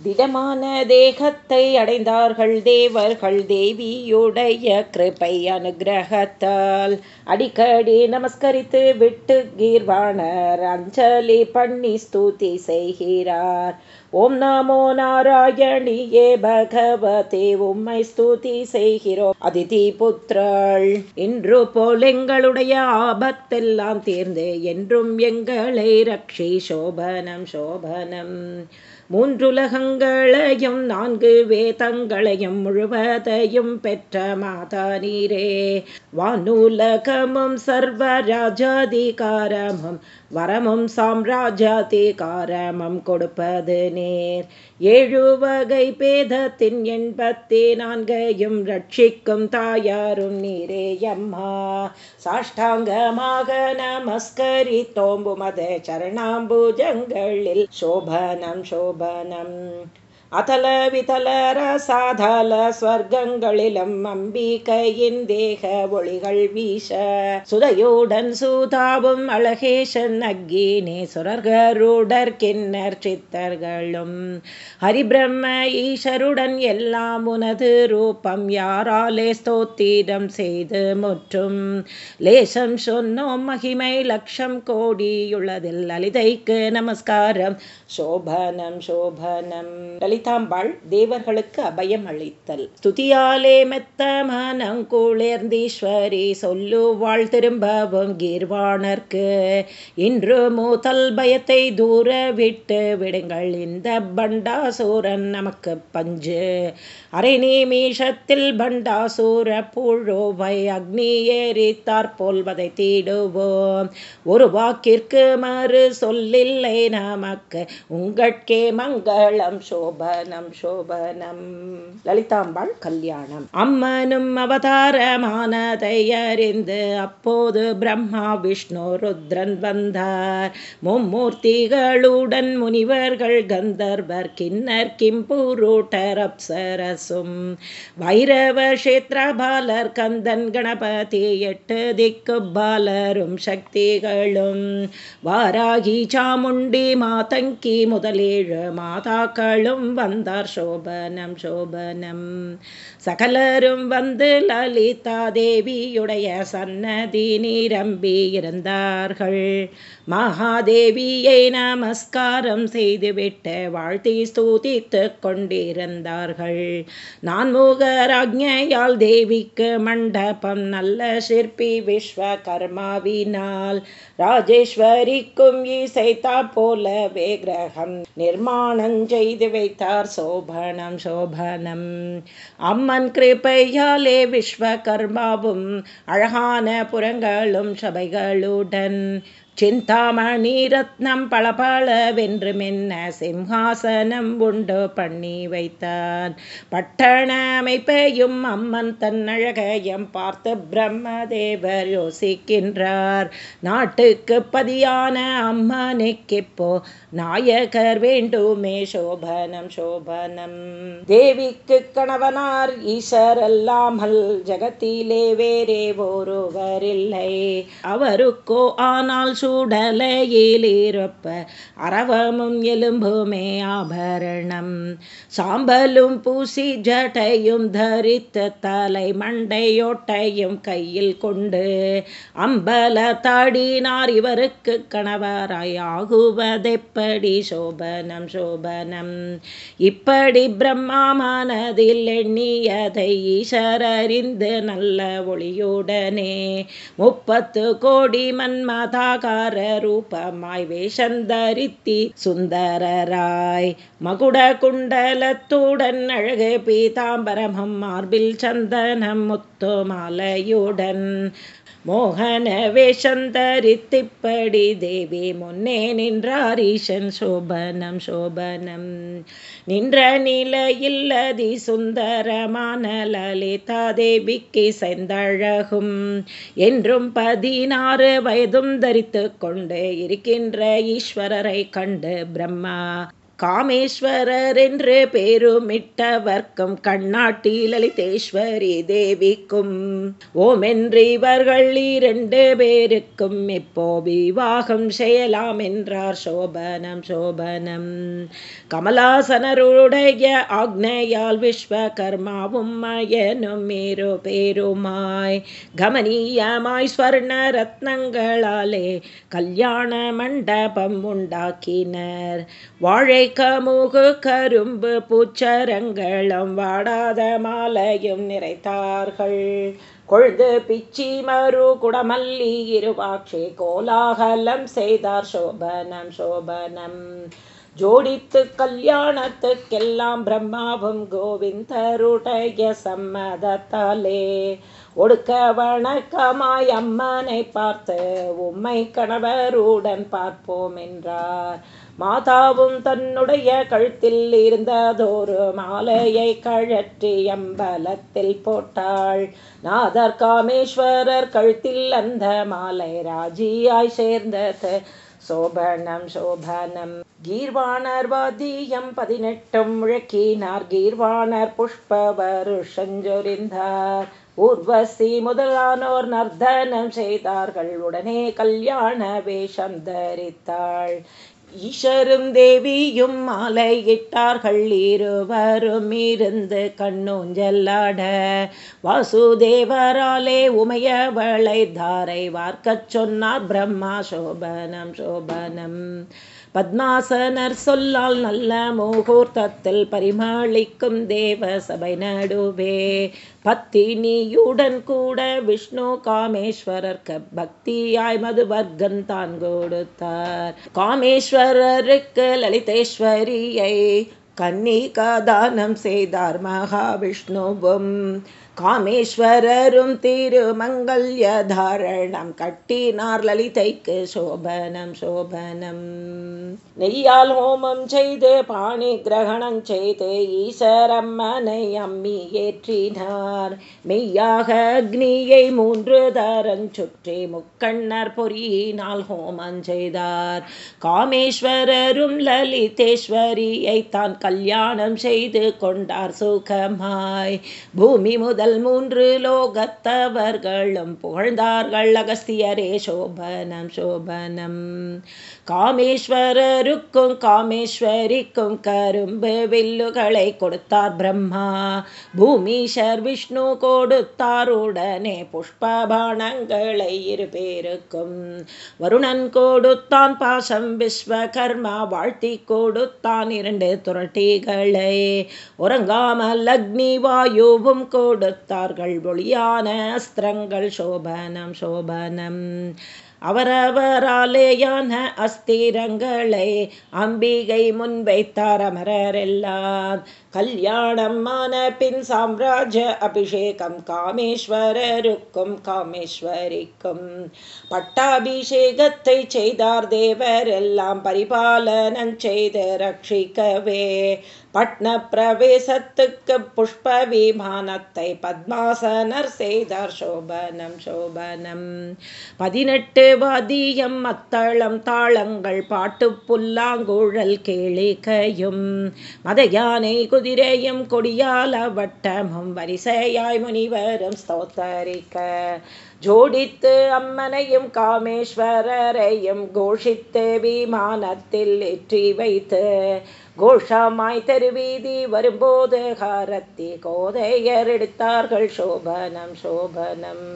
திடமான தேகத்தை அடைந்தார்கள் தேவர்கள் தேவியுடைய கிருபை அனுகிரகத்தால். அடிக்கடி நமஸ்கரித்து விட்டு கீர்வாணர் அஞ்சலி பண்ணி ஸ்தூதி செய்கிறார். ஓம் நமோ நாராயணியே பகவதே உம்மை ஸ்தூதி செய்கிறோம். அதிதி புத்திரள் இன்று போல் எங்களுடைய ஆபத்தெல்லாம் தீர்ந்து என்றும் எங்களை ரக்ஷி சோபனம் சோபனம். மூன்றுலகங்களையும் நான்கு வேதங்களையும் முழுவதையும் பெற்ற மாதா நீரே வானுலகமும் சர்வராஜாதிகாரமும் வரமும் சாம்ராஜாதிகாரமும் கொடுப்பது நேர். ஏழு வகை பேதத்தின் எண்பத்தி நான்கையும் ரட்சிக்கும் தாயாரும் நீரேயம்மா சாஷ்டாங்கமாக நமஸ்கரி தோம்புமத சரணாம்புஜங்களில். சோபனம் சோபனம். அதல விதல ரசாதல ஸ்வர்க்கங்களிலும் அம்பிகையின் தேக ஒளிகள் வீச. சுதையுடன் சூதாவும் அழகேஷன் அக்கீனேஸ்வரர்களுடர் கிண்ணர் சித்தர்களும். ஹரிபிரம்ம ஈஸ்வருடன் எல்லாம் உனது ரூபம் யாராலே ஸ்தோத்திரம் செய்து முற்றும். லேசம் சொன்னோம் மகிமை லட்சம் கோடியுள்ளதில் லலிதைக்கு நமஸ்காரம். சோபனம் சோபனம். லலித லலிதாம்பாள் தேவர்களுக்கு அபயம் அளித்தல். ஸ்துதியாலே மெத்த மனங்குளிர்ந்தீஸ்வரி சொல்லுவாள் திரும்பவும் கீர்வாணர்க்கு இன்று மூதல் பயத்தை தூர விட்டு விடுங்கள் இந்த பண்டாசூரன் நமக்கு பஞ்சு. அரை நிமிஷத்தில் பண்டாசூர புழுவை அக்னி ஏறித்தார் போல்வதை தீடுவோம். ஒரு வாக்கிற்கு மறு சொல்லில்லை நமக்கு உங்கட்கே மங்களம் சோப சோபனம் சோபனம். லலிதாம்பாள் கல்யாணம். அம்மனும் அவதாரமானதை அறிந்து அப்போது பிரம்மா விஷ்ணு ருத்ரன் வந்தார். மும்மூர்த்திகளுடன் முனிவர்கள் கந்தர்வர் கிண்ணர் கிம்புரூட்டர் அப்சரசும். வைரவ கஷேத்திரபாலர் கந்தன் கணபதி எட்டு திக்கு பாலரும் சக்திகளும். வாராகி சாமுண்டி மாதங்கி முதலேழு மாதாக்களும் வந்தார் சோபனம் சோபனம். சகலரும் வந்து லலிதா தேவியுடைய சன்னதி நிரம்பி இருந்தார்கள். மகாதேவியை நமஸ்காரம் செய்துவிட்டு வாழ்த்தி ஸ்தூதித்து கொண்டிருந்தார்கள். நான்முகராஜ்ஞையால் தேவிக்கு மண்டபம் நல்ல சிற்பி விஸ்வகர்மாவினால் ராஜேஸ்வரிக்கும் இசைத்தா போல விக்கிரகம் நிர்மாணம் செய்து வைத்தார் சோபனம் சோபனம் அம்மன் கிருப்பையாலே விஸ்வகர்மாவும் அழகான புறங்களும் சபைகளுடன் சிந்தாமணி ரத்னம் பளபளவென்று மென்ன சிம்ஹாசனம் உண்டு பண்ணி வைத்தான். பட்டண அமைப்பையும் அம்மன் தன் அழகையும் பார்த்து பிரம்மதேவர் யோசிக்கின்றார். நாட்டுக்கு பதியான அம்மனுக்கிப்போ நாயகர் வேண்டுமே சோபனம் சோபனம். தேவிக்கு கணவனார் ஈஸ்வரல்லாமல் அல்லாமல் ஜகத்திலே வேறே ஒருவரில்லை. அவருக்கோ ஆனால் சுடலையிலிருப்ப அரவமும் எலும்புமே ஆபரணம். சாம்பலும் பூசி ஜட்டையும் தரித்த தலை மண்டையோட்டையும் கையில் கொண்டு அம்பல தாடினார் இவருக்கு கணவராய் ஆகுவதெப்படி சோபனம் சோபனம். இப்படி பிரம்மா மனதில் எண்ணியதை ஈசரறிந்து நல்ல ஒளியுடனே முப்பத்து கோடி மன்மதாக ரூபமாய் வேஷந்தரித்தி சுந்தரராய். மகுட குண்டலத்துடன் அழகு பீதாம்பரமம் மார்பில் சந்தனம் முத்து மாலையுடன். மோகன வேஷந்தரித்திப்படி தேவி முன்னே நின்றார் ஈசன் சோபனம் சோபனம். நின்ற நிலையில்லதி சுந்தரமான லலிதா தேவிக்கு செந்தழகும். என்றும் பதினாறு வயதும் தரித்து கொண்டு இருக்கின்ற ஈஸ்வரரை கண்டு பிரம்மா காமேஸ்வரர் என்று பேருமிட்டவர்க்கும் கண்ணாட்டி லலிதேஸ்வரி தேவிக்கும். ஓம் என்று இவர்கள் இரண்டு பேருக்கும் இப்போ விவாகம் செய்யலாம் என்றார் சோபனம் சோபனம். கமலாசனருடைய ஆக்னையால் விஸ்வகர்மாவும் மயனும் மேரு பேருமாய். கமனீயமாய் ஸ்வர்ண ரத்னங்களாலே கல்யாண மண்டபம் உண்டாக்கினர். வாழை கமுகு கரும்பு பூச்சரங்களும் வாடாத மாலையும் நிறைத்தார்கள். கொழுந்து பிச்சி மறு குடமல்லி இருவாட்சி கோலாகலம் செய்தார் சோபனம் சோபனம். ஜோடித்து கல்யாணத்துக்கெல்லாம் பிரம்மாவும் கோவிந்தருடைய சம்மதத்தாலே. ஒடுக்க வணக்கமாய் அம்மனை பார்த்து உம்மை கணவருடன் பார்ப்போம் என்றார். மாதாவும் தன்னுடைய கழுத்தில் இருந்ததோரு மாலையை கழற்றி அம்பலத்தில் போட்டாள். நாதர் காமேஸ்வரர் கழுத்தில் அந்த மாலை ராஜியாய் சேர்ந்தது. சோபனம் சோபனம். கீர்வாணர் வாதியம் பதினெட்டும் முழக்கினார். கீர்வாணர் புஷ்ப செஞ்சொரிந்தார் ஊர்வசி முதலானோர் நர்தனம் செய்தார்கள். உடனே கல்யாண வேஷம் தரித்தாள். ஈஸ்வரும் தேவியும் மாலையிட்டார்கள் இருவரும் இருந்து கண்ணூஞ்சல்லாட. வாசுதேவராலே உமையவளை தாரை வார்க்கச் சொன்னார் பிரம்மா சோபனம் சோபனம். பத்மாசனர் சொல்லால் நல்ல முகூர்த்தத்தில் பரிமாளிக்கும் தேவ சபை நடுவே. பத்தினியுடன் கூட விஷ்ணு காமேஸ்வரர்க்கு பக்தியாய் மதுவர்க்கன் தான் கொடுத்தார். காமேஸ்வரருக்கு லலிதேஸ்வரியை கன்னிகாதானம் செய்தார் மகாவிஷ்ணுவும். காமேஸ்வரரும் திருமங்கல்ய தாரணம் கட்டினார் லலிதைக்கு சோபனம் சோபனம். நெய்யால் ஹோமம் செய்து பாணி கிரகணம் செய்து ஈசரம்மனை அம்மி ஏற்றினார். மெய்யாக அக்னியை மூன்று தரன் சுற்றி முக்கண்ணர் பொறியினால் ஹோமம் செய்தார். காமேஸ்வரரும் லலிதேஸ்வரியை தான் கல்யாணம் செய்து கொண்டார் சுகமாய். பூமி முதல் முதல் மூன்று லோகத்தவர்களும் புகழ்ந்தார்கள் அகஸ்தியரே சோபனம் சோபனம். காமேஸ்வரருக்கும் காமேஸ்வரிக்கும் கரும்பு வில்லுகளை கொடுத்தார் பிரம்மா. பூமிஷர் விஷ்ணு கொடுத்தார் உடனே புஷ்பபானங்களை இரு பேருக்கும். வருணன் கொடுத்தான் பாசம் விஸ்வகர்மா வாழ்த்தி கொடுத்தான் இரண்டு துரட்டிகளை. உறங்காமல் அக்னி வாயுவும் கொடுத்தார்கள் ஒளியான அஸ்திரங்கள் சோபனம் சோபனம். அவரவராலேயான அஸ்திரங்களை அம்பிகை முன்வைத்தார் அமரரெல்லாம். கல்யாணம் ஆன பின் சாம்ராஜ்ய அபிஷேகம் காமேஸ்வரருக்கும் காமேஸ்வரிக்கும். பட்டாபிஷேகத்தை செய்தார் தேவரெல்லாம் பரிபாலனம் செய்து ரட்சிக்கவே. பட்ன பிரவேசத்துக்கு புஷ்ப விமானத்தை பத்மாசனர் செய்தார் சோபனம் சோபனம். பதினெட்டு வாதியம் மத்தளம் தாளங்கள் பாட்டு புல்லாங்குழல் கேளிக்கையும் மதயானை குதிரையும் கொடியால வட்டமும் வரிசையாய் முனிவரும் ஸ்தோத்தரிக்க. ஜோடித்து அம்மனையும் காமேஸ்வரரையும் கோஷித்து விமானத்தில் ஏற்றி வைத்து கோஷமாய் தெருவீதி வரும்போது ஹாரத்தி கோதையர் எடுத்தார்கள் சோபனம் சோபனம்.